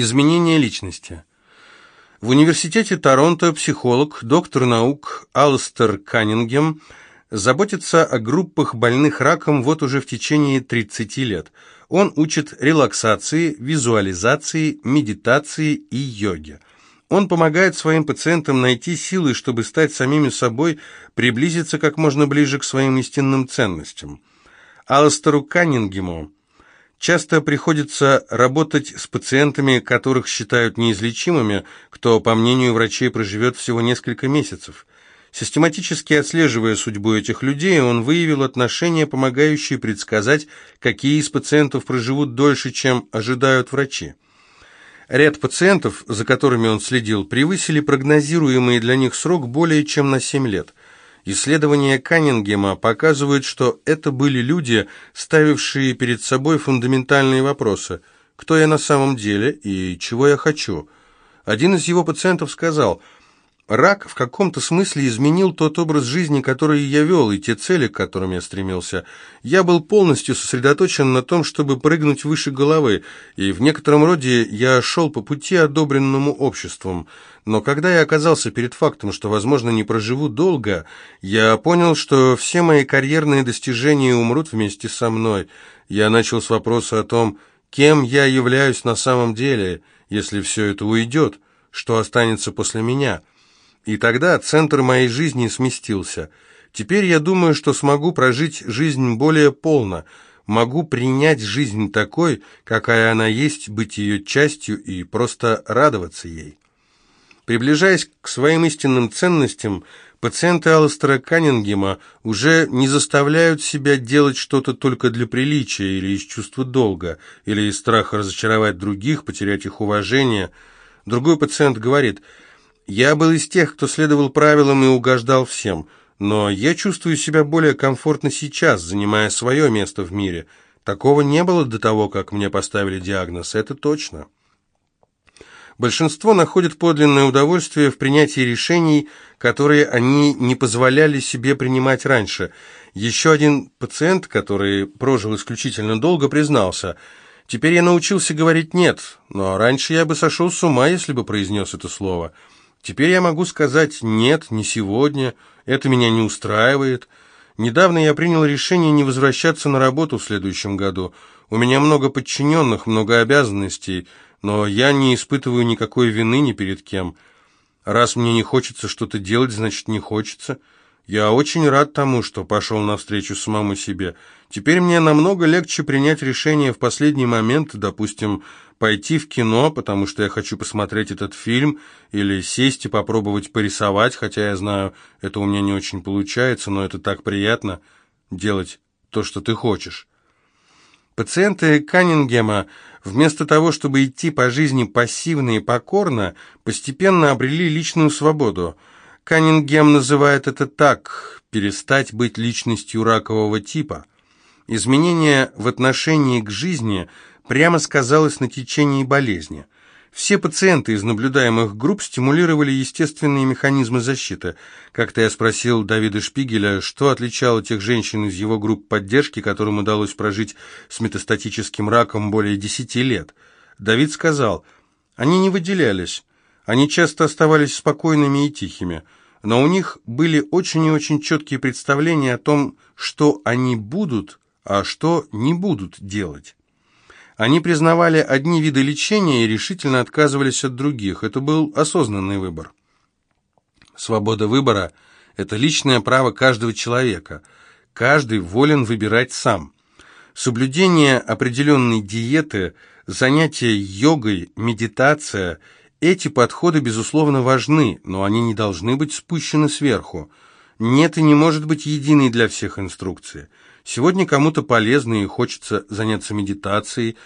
Изменение личности. В университете Торонто психолог, доктор наук Алстер Каннингем заботится о группах больных раком вот уже в течение 30 лет. Он учит релаксации, визуализации, медитации и йоге. Он помогает своим пациентам найти силы, чтобы стать самими собой, приблизиться как можно ближе к своим истинным ценностям. Алстеру Каннингему Часто приходится работать с пациентами, которых считают неизлечимыми, кто, по мнению врачей, проживет всего несколько месяцев. Систематически отслеживая судьбу этих людей, он выявил отношения, помогающие предсказать, какие из пациентов проживут дольше, чем ожидают врачи. Ряд пациентов, за которыми он следил, превысили прогнозируемый для них срок более чем на 7 лет. Исследования Каннингема показывают, что это были люди, ставившие перед собой фундаментальные вопросы «Кто я на самом деле и чего я хочу?». Один из его пациентов сказал – Рак в каком-то смысле изменил тот образ жизни, который я вел, и те цели, к которым я стремился. Я был полностью сосредоточен на том, чтобы прыгнуть выше головы, и в некотором роде я шел по пути, одобренному обществом. Но когда я оказался перед фактом, что, возможно, не проживу долго, я понял, что все мои карьерные достижения умрут вместе со мной. Я начал с вопроса о том, кем я являюсь на самом деле, если все это уйдет, что останется после меня». И тогда центр моей жизни сместился. Теперь я думаю, что смогу прожить жизнь более полно, могу принять жизнь такой, какая она есть, быть ее частью и просто радоваться ей. Приближаясь к своим истинным ценностям, пациенты Алластера Каннингема уже не заставляют себя делать что-то только для приличия или из чувства долга, или из страха разочаровать других, потерять их уважение. Другой пациент говорит – я был из тех, кто следовал правилам и угождал всем, но я чувствую себя более комфортно сейчас, занимая свое место в мире. Такого не было до того, как мне поставили диагноз, это точно. Большинство находит подлинное удовольствие в принятии решений, которые они не позволяли себе принимать раньше. Еще один пациент, который прожил исключительно долго, признался – Теперь я научился говорить «нет», но раньше я бы сошел с ума, если бы произнес это слово. Теперь я могу сказать «нет, не сегодня, это меня не устраивает». Недавно я принял решение не возвращаться на работу в следующем году. У меня много подчиненных, много обязанностей, но я не испытываю никакой вины ни перед кем. Раз мне не хочется что-то делать, значит не хочется. Я очень рад тому, что пошел навстречу самому себе. Теперь мне намного легче принять решение в последний момент, допустим, пойти в кино, потому что я хочу посмотреть этот фильм, или сесть и попробовать порисовать, хотя я знаю, это у меня не очень получается, но это так приятно делать то, что ты хочешь. Пациенты Каннингема, вместо того, чтобы идти по жизни пассивно и покорно, постепенно обрели личную свободу – Каннингем называет это так – перестать быть личностью ракового типа. Изменение в отношении к жизни прямо сказалось на течении болезни. Все пациенты из наблюдаемых групп стимулировали естественные механизмы защиты. Как-то я спросил Давида Шпигеля, что отличало тех женщин из его групп поддержки, которым удалось прожить с метастатическим раком более 10 лет. Давид сказал, они не выделялись, они часто оставались спокойными и тихими – но у них были очень и очень четкие представления о том, что они будут, а что не будут делать. Они признавали одни виды лечения и решительно отказывались от других. Это был осознанный выбор. Свобода выбора – это личное право каждого человека. Каждый волен выбирать сам. Соблюдение определенной диеты, занятия йогой, медитация – эти подходы, безусловно, важны, но они не должны быть спущены сверху. Нет и не может быть единой для всех инструкции. Сегодня кому-то полезно и хочется заняться медитацией,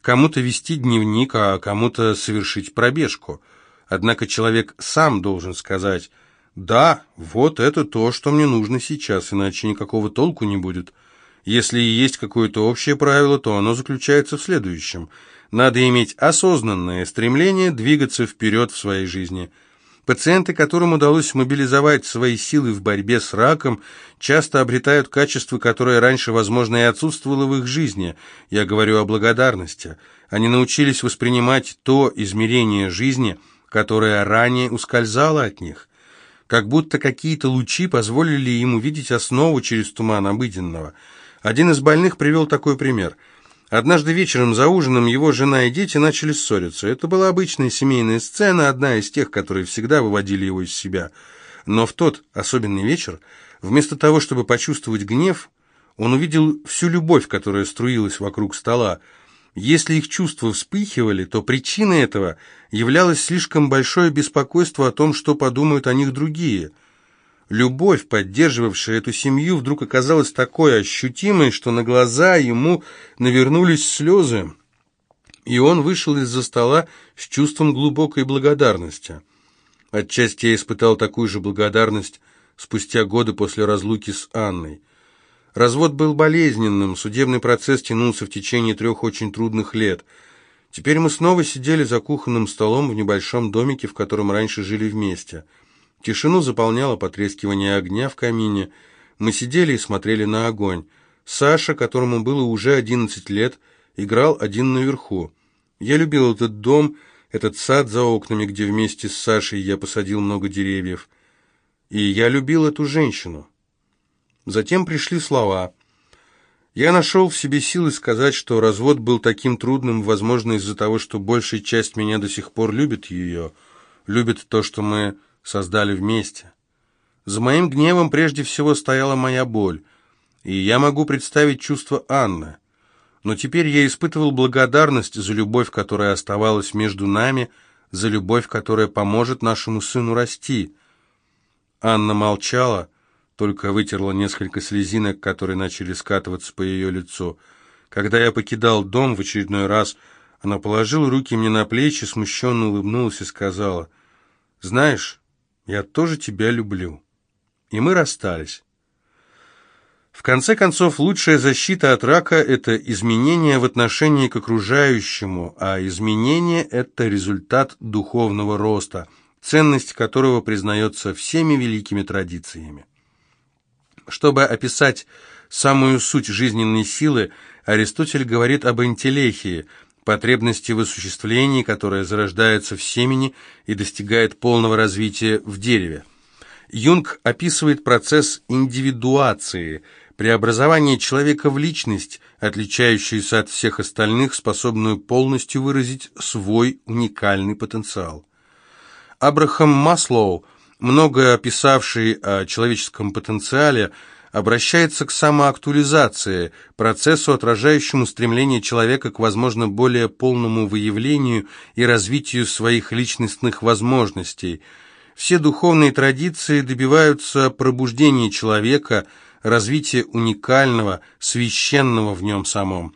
кому-то вести дневник, а кому-то совершить пробежку. Однако человек сам должен сказать «Да, вот это то, что мне нужно сейчас, иначе никакого толку не будет». Если и есть какое-то общее правило, то оно заключается в следующем – надо иметь осознанное стремление двигаться вперед в своей жизни. Пациенты, которым удалось мобилизовать свои силы в борьбе с раком, часто обретают качество, которое раньше, возможно, и отсутствовало в их жизни. Я говорю о благодарности. Они научились воспринимать то измерение жизни, которое ранее ускользало от них, как будто какие-то лучи позволили им увидеть основу через туман обыденного. Один из больных привел такой пример. Однажды вечером за ужином его жена и дети начали ссориться. Это была обычная семейная сцена, одна из тех, которые всегда выводили его из себя. Но в тот особенный вечер, вместо того, чтобы почувствовать гнев, он увидел всю любовь, которая струилась вокруг стола, если их чувства вспыхивали, то причиной этого являлось слишком большое беспокойство о том, что подумают о них другие. Любовь, поддерживавшая эту семью, вдруг оказалась такой ощутимой, что на глаза ему навернулись слезы, и он вышел из-за стола с чувством глубокой благодарности. Отчасти я испытал такую же благодарность спустя годы после разлуки с Анной. Развод был болезненным, судебный процесс тянулся в течение трех очень трудных лет. Теперь мы снова сидели за кухонным столом в небольшом домике, в котором раньше жили вместе. Тишину заполняло потрескивание огня в камине. Мы сидели и смотрели на огонь. Саша, которому было уже одиннадцать лет, играл один наверху. Я любил этот дом, этот сад за окнами, где вместе с Сашей я посадил много деревьев. И я любил эту женщину. Затем пришли слова. Я нашел в себе силы сказать, что развод был таким трудным, возможно, из-за того, что большая часть меня до сих пор любит ее, любит то, что мы создали вместе. За моим гневом прежде всего стояла моя боль, и я могу представить чувство Анны. Но теперь я испытывал благодарность за любовь, которая оставалась между нами, за любовь, которая поможет нашему сыну расти. Анна молчала, только вытерла несколько слезинок, которые начали скатываться по ее лицу. Когда я покидал дом в очередной раз, она положила руки мне на плечи, смущенно улыбнулась и сказала, «Знаешь, я тоже тебя люблю». И мы расстались. В конце концов, лучшая защита от рака – это изменение в отношении к окружающему, а изменение – это результат духовного роста, ценность которого признается всеми великими традициями. Чтобы описать самую суть жизненной силы, Аристотель говорит об интеллехии, потребности в осуществлении, которая зарождается в семени и достигает полного развития в дереве. Юнг описывает процесс индивидуации, преобразование человека в личность, отличающуюся от всех остальных, способную полностью выразить свой уникальный потенциал. Абрахам Маслоу многое описавший о человеческом потенциале, обращается к самоактуализации, процессу, отражающему стремление человека к, возможно, более полному выявлению и развитию своих личностных возможностей. Все духовные традиции добиваются пробуждения человека, развития уникального, священного в нем самом.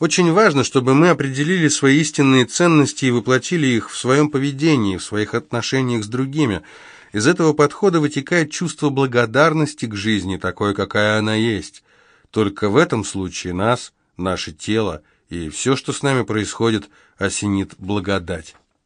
Очень важно, чтобы мы определили свои истинные ценности и воплотили их в своем поведении, в своих отношениях с другими – из этого подхода вытекает чувство благодарности к жизни, такой, какая она есть. Только в этом случае нас, наше тело и все, что с нами происходит, осенит благодать.